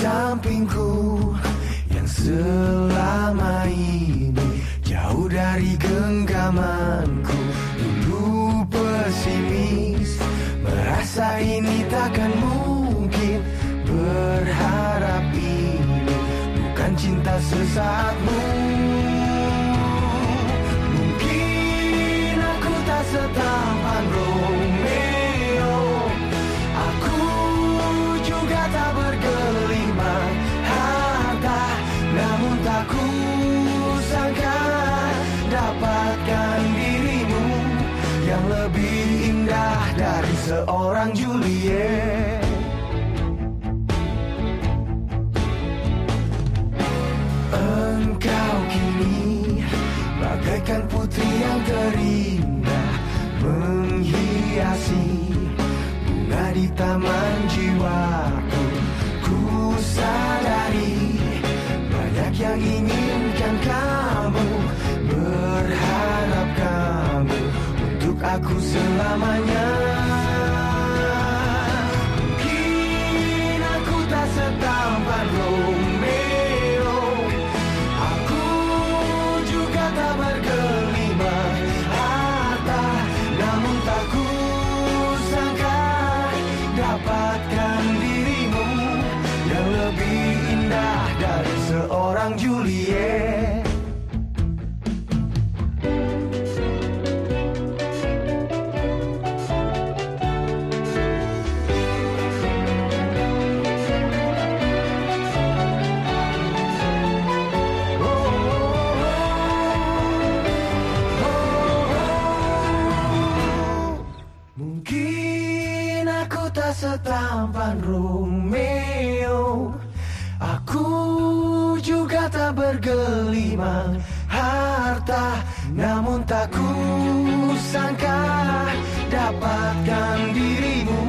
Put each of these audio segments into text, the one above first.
像冰壶，颜色 seorang Juliet. Engkau kini bagaikan putri yang terindah Menghiasi bunga di taman jiwaku. Ku sadari banyak yang inginkan kamu Berharap kamu untuk aku selamanya Mungkin aku tak setampan Romeo Aku juga tak bergelimang harta Namun tak ku sangka dapatkan dirimu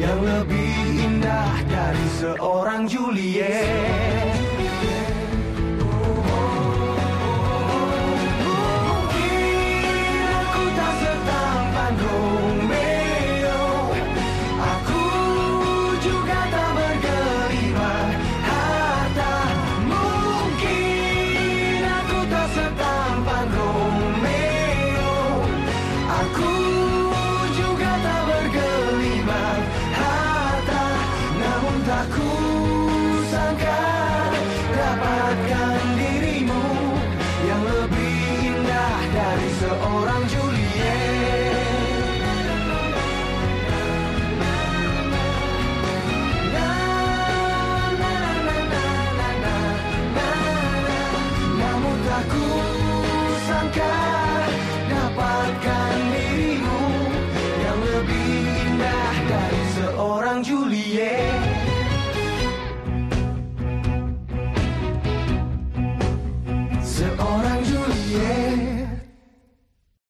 Yang lebih indah dari seorang Juliet Namun tak ku sangka dapatkan dirimu Yang lebih indah dari seorang Juliet Na, na, na, na, na, na, na, na. Namun tak ku sangka dapatkan dirimu Yang lebih indah dari seorang Juliet